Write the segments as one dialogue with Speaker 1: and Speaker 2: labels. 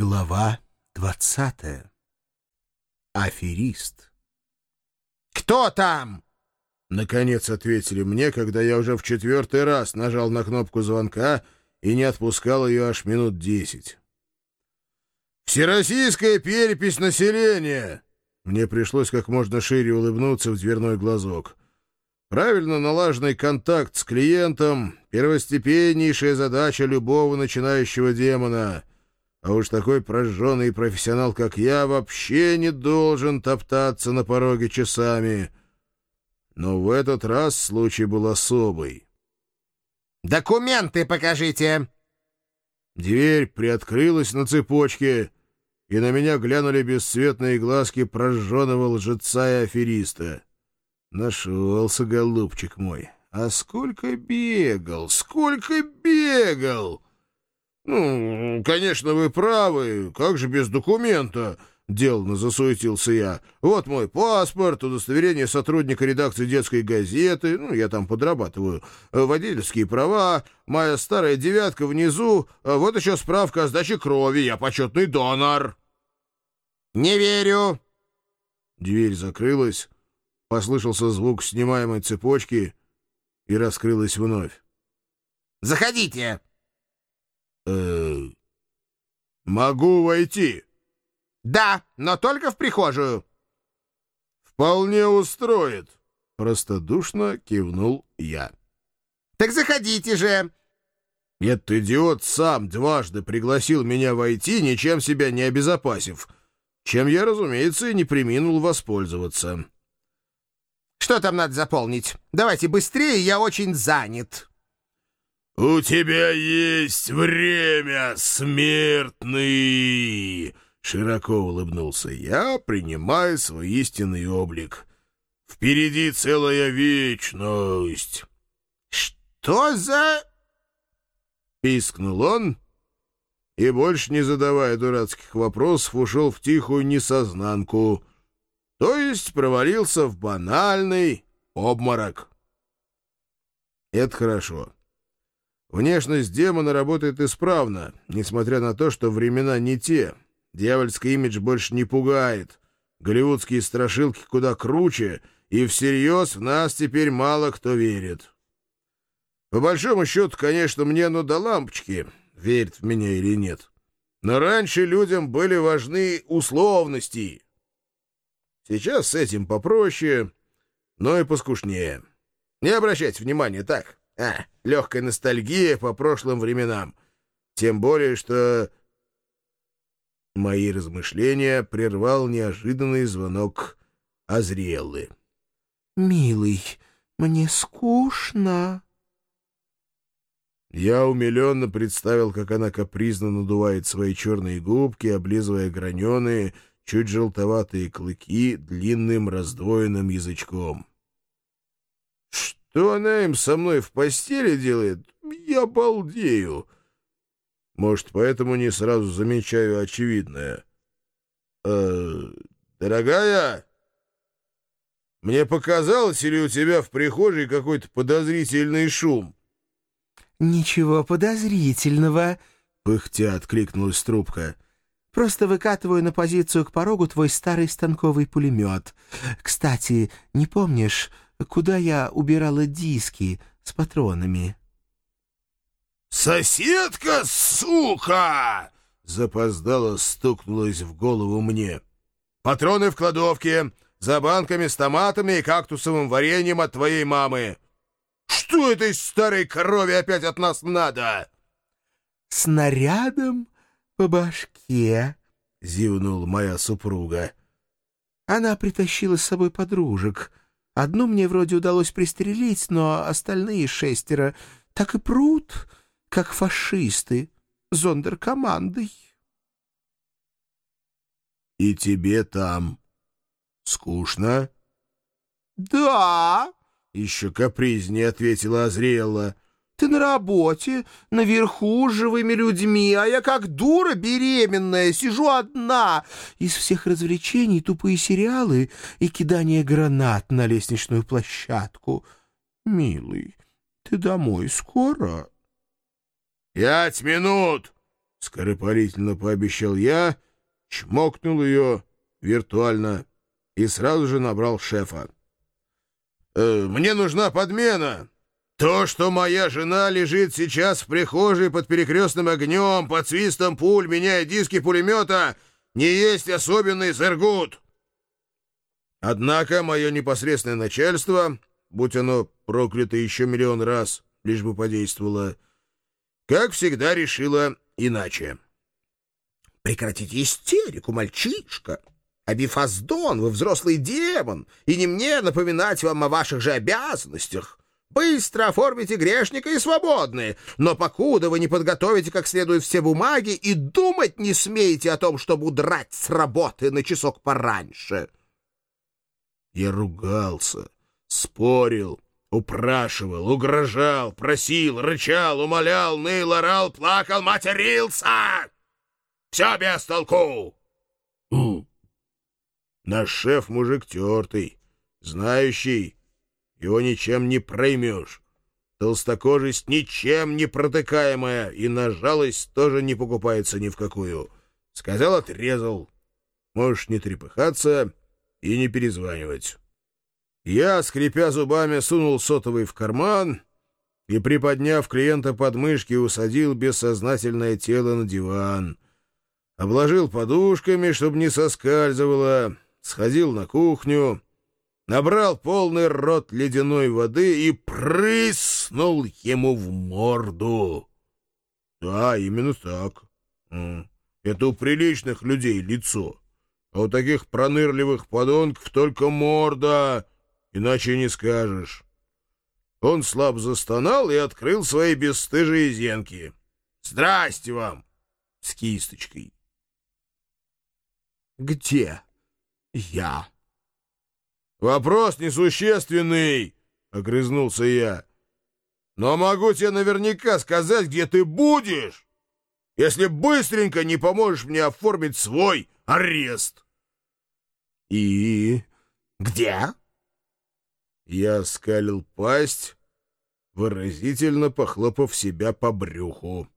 Speaker 1: Глава двадцатая. Аферист.
Speaker 2: «Кто там?»
Speaker 3: Наконец ответили мне, когда я уже в четвертый раз нажал на кнопку звонка и не отпускал ее аж минут десять. «Всероссийская перепись населения!» Мне пришлось как можно шире улыбнуться в дверной глазок. Правильно налаженный контакт с клиентом — первостепеннейшая задача любого начинающего демона — а уж такой прожженный профессионал, как я, вообще не должен топтаться на пороге часами. Но в этот раз случай был особый.
Speaker 2: «Документы покажите!»
Speaker 3: Дверь приоткрылась на цепочке, и на меня глянули бесцветные глазки прожженного лжеца и афериста. Нашелся, голубчик мой. А сколько бегал, сколько бегал! «Ну, конечно, вы правы. Как же без документа?» — деланно засуетился я. «Вот мой паспорт, удостоверение сотрудника редакции детской газеты, ну, я там подрабатываю, водительские права, моя старая девятка внизу, вот еще справка о сдаче крови, я почетный донор».
Speaker 2: «Не верю».
Speaker 3: Дверь закрылась, послышался звук снимаемой цепочки и раскрылась вновь.
Speaker 2: «Заходите!»
Speaker 3: Э могу войти?»
Speaker 2: «Да, но только в прихожую».
Speaker 3: «Вполне устроит», — простодушно кивнул я.
Speaker 2: «Так заходите же!»
Speaker 3: «Этот идиот сам дважды пригласил меня войти, ничем себя не обезопасив, чем я, разумеется, и не приминул воспользоваться».
Speaker 2: «Что там надо заполнить? Давайте быстрее, я очень занят».
Speaker 3: «У тебя есть время, смертный!» Широко улыбнулся я, принимая свой истинный облик. «Впереди целая вечность!»
Speaker 2: «Что за...»
Speaker 3: Пискнул он и, больше не задавая дурацких вопросов, ушел в тихую несознанку, то есть провалился в банальный обморок. Это хорошо. Внешность демона работает исправно, несмотря на то, что времена не те. Дьявольский имидж больше не пугает. Голливудские страшилки куда круче, и всерьез в нас теперь мало кто верит. По большому счету, конечно, мне ну до лампочки, верит в меня или нет. Но раньше людям были важны условности. Сейчас с этим попроще, но и поскушнее. Не обращайте внимания, так. А, легкая ностальгия по прошлым временам. Тем более, что... Мои размышления прервал неожиданный звонок Азриэллы.
Speaker 1: «Милый, мне скучно».
Speaker 3: Я умиленно представил, как она капризно надувает свои черные губки, облизывая граненые, чуть желтоватые клыки длинным раздвоенным язычком. Что она им со мной в постели делает, я балдею. Может, поэтому не сразу замечаю очевидное. Э, дорогая, мне показалось, или у тебя в прихожей какой-то подозрительный шум?
Speaker 1: Ничего подозрительного, пыхтя откликнулась трубка. Просто выкатываю на позицию к порогу твой старый станковый пулемет. Кстати, не помнишь, куда я убирала диски с патронами.
Speaker 3: «Соседка, сука!» — запоздало стукнулось в голову мне. «Патроны в кладовке, за банками с томатами и кактусовым вареньем от твоей мамы. Что этой старой корове опять от нас надо?»
Speaker 1: «Снарядом по башке», —
Speaker 3: зевнула моя супруга.
Speaker 1: Она притащила с собой подружек — Одну мне вроде удалось пристрелить, но остальные шестеро так и прут, как фашисты, зондеркомандой.
Speaker 3: — И тебе там скучно?
Speaker 1: — Да, —
Speaker 3: еще капризнее ответила Азриэлла.
Speaker 1: Ты на работе, наверху с живыми людьми, а я как дура беременная, сижу одна. Из всех развлечений тупые сериалы и кидание гранат на лестничную площадку. Милый, ты домой скоро?
Speaker 3: — Пять минут! скоропалительно пообещал я, чмокнул ее виртуально и сразу же набрал шефа. «Э, «Мне нужна подмена. То, что моя жена лежит сейчас в прихожей под перекрестным огнем, под свистом пуль, меняя диски пулемета, не есть особенный зергут. Однако мое непосредственное начальство, будь оно проклято еще миллион раз, лишь бы подействовало, как всегда решило иначе.
Speaker 2: «Прекратите истерику, мальчишка!» Абифаздон, вы взрослый демон, и не мне напоминать вам о ваших же обязанностях. Быстро оформите грешника и свободны, но покуда вы не подготовите как следует все бумаги и думать не смеете о том, чтобы удрать с работы на часок пораньше».
Speaker 3: Я ругался, спорил, упрашивал, угрожал, просил, рычал, умолял, ныл, орал, плакал, матерился. Все без толку. Наш шеф мужик тертый, знающий, его ничем не проймешь. Толстокожесть ничем не протыкаемая, и на жалость тоже не покупается ни в какую. Сказал, отрезал. Можешь не трепыхаться и не перезванивать. Я, скрипя зубами, сунул сотовый в карман и, приподняв клиента под мышки, усадил бессознательное тело на диван. Обложил подушками, чтобы не соскальзывало, сходил на кухню, набрал полный рот ледяной воды и прыснул ему в морду. Да, именно так. Это у приличных людей лицо. А у таких пронырливых подонков только морда, иначе не скажешь. Он слаб застонал и открыл свои бесстыжие зенки. «Здрасте вам!» с кисточкой.
Speaker 1: «Где я?»
Speaker 3: «Вопрос несущественный!» — огрызнулся я. «Но могу тебе наверняка сказать, где ты будешь, если быстренько не поможешь мне оформить свой арест».
Speaker 1: «И где?»
Speaker 3: Я скалил пасть, выразительно похлопав себя по брюху.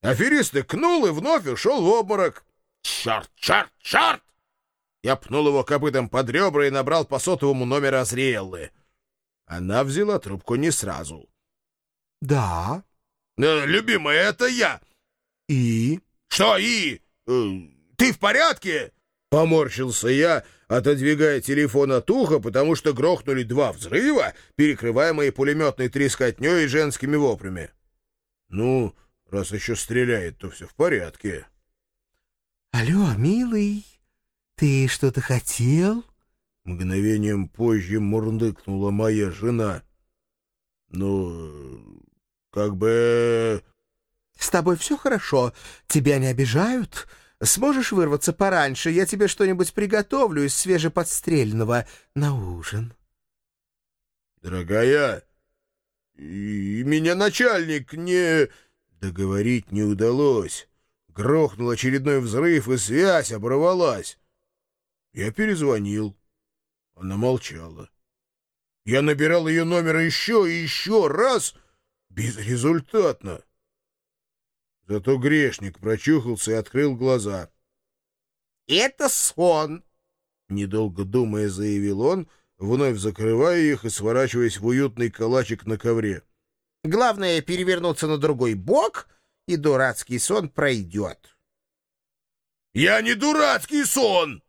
Speaker 3: Аферист икнул и вновь ушел в обморок. «Черт, черт, черт!» Я пнул его копытом под ребра и набрал по сотовому номер Азриэллы. Она взяла трубку не сразу.
Speaker 1: «Да».
Speaker 3: «Э, «Любимая, это я».
Speaker 1: «И?»
Speaker 3: «Что «и»? Э, ты в порядке?» Поморщился я, отодвигая телефон от уха, потому что грохнули два взрыва, перекрываемые пулеметной трескотней и женскими воплями. «Ну, раз еще стреляет, то все в порядке».
Speaker 1: «Алло, милый, ты что-то хотел?»
Speaker 3: Мгновением позже мурлыкнула моя жена. «Ну, как бы...»
Speaker 1: «С тобой все хорошо? Тебя не обижают? Сможешь вырваться пораньше? Я тебе что-нибудь приготовлю из свежеподстрельного на ужин».
Speaker 3: «Дорогая, и меня начальник не...» Договорить не удалось. Грохнул очередной взрыв, и связь оборвалась. Я перезвонил. Она молчала. Я набирал ее номер еще и еще раз, безрезультатно. Зато грешник прочухался и открыл глаза.
Speaker 2: — Это сон!
Speaker 3: — недолго думая, заявил он, вновь закрывая их и сворачиваясь в уютный калачик на ковре.
Speaker 2: — Главное — перевернуться на другой бок, и дурацкий сон пройдет.
Speaker 3: — Я не дурацкий сон!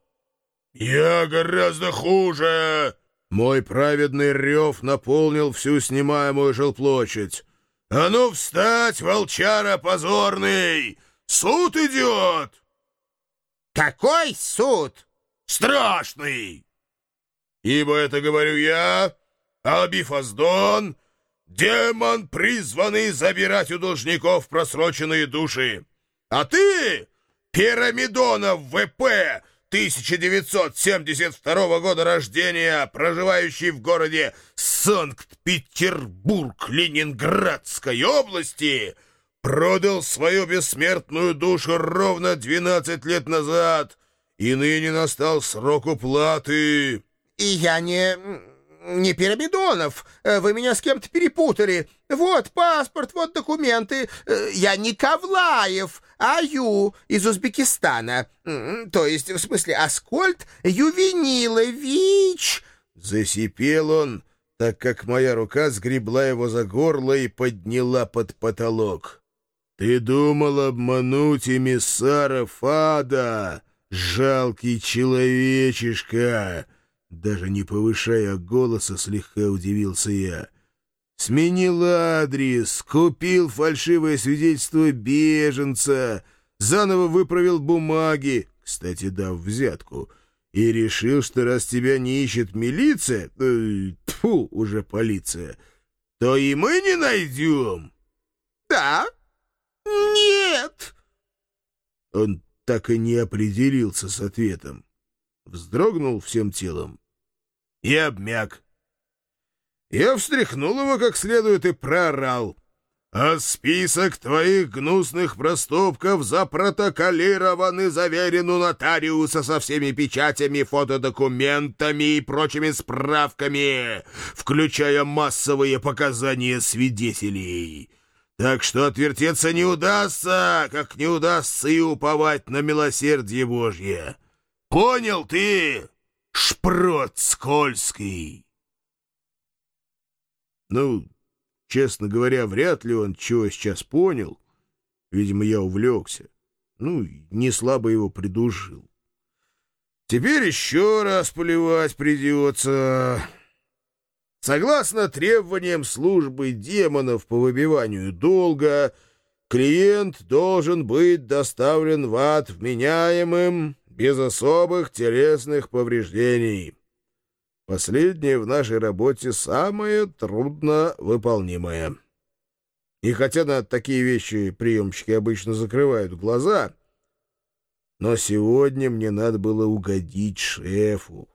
Speaker 3: Я гораздо хуже! Мой праведный рев наполнил всю снимаемую жилплощадь. «А ну встать, волчара позорный! Суд идет!»
Speaker 2: «Какой суд?»
Speaker 3: «Страшный! Ибо это говорю я, Абифаздон, демон, призванный забирать у должников просроченные души. А ты, Пирамидонов ВП, 1972 года рождения, проживающий в городе Санкт-Петербург Ленинградской области, продал свою бессмертную душу ровно 12 лет назад, и ныне настал срок уплаты.
Speaker 2: — И я не... не Пирамидонов. Вы меня с кем-то перепутали. Вот паспорт, вот документы. Э, я не Кавлаев, а Ю из Узбекистана. То есть, в смысле, Аскольд Ювенилович.
Speaker 3: Засипел он, так как моя рука сгребла его за горло и подняла под потолок. «Ты думал обмануть эмиссара Фада, жалкий человечишка!» Даже не повышая голоса, слегка удивился я. Сменил адрес, купил фальшивое свидетельство беженца, заново выправил бумаги, кстати, дав взятку, и решил, что раз тебя не ищет милиция, э, тьфу, уже полиция, то и мы не найдем.
Speaker 2: Да? Нет.
Speaker 3: Он так и не определился с ответом. Вздрогнул всем телом и обмяк. Я встряхнул его как следует и проорал. «А список твоих гнусных проступков запротоколирован и заверен у нотариуса со всеми печатями, фотодокументами и прочими справками, включая массовые показания свидетелей. Так что отвертеться не удастся, как не удастся и уповать на милосердие Божье. Понял ты, шпрот скользкий?» Ну, честно говоря, вряд ли он чего сейчас понял. Видимо, я увлекся. Ну, не слабо его придушил. Теперь еще раз поливать придется. Согласно требованиям службы демонов по выбиванию долга, клиент должен быть доставлен в ад вменяемым, без особых телесных повреждений. Последнее в нашей работе самое трудно выполнимое. И хотя на такие вещи приемщики обычно закрывают глаза, но сегодня мне надо было угодить шефу.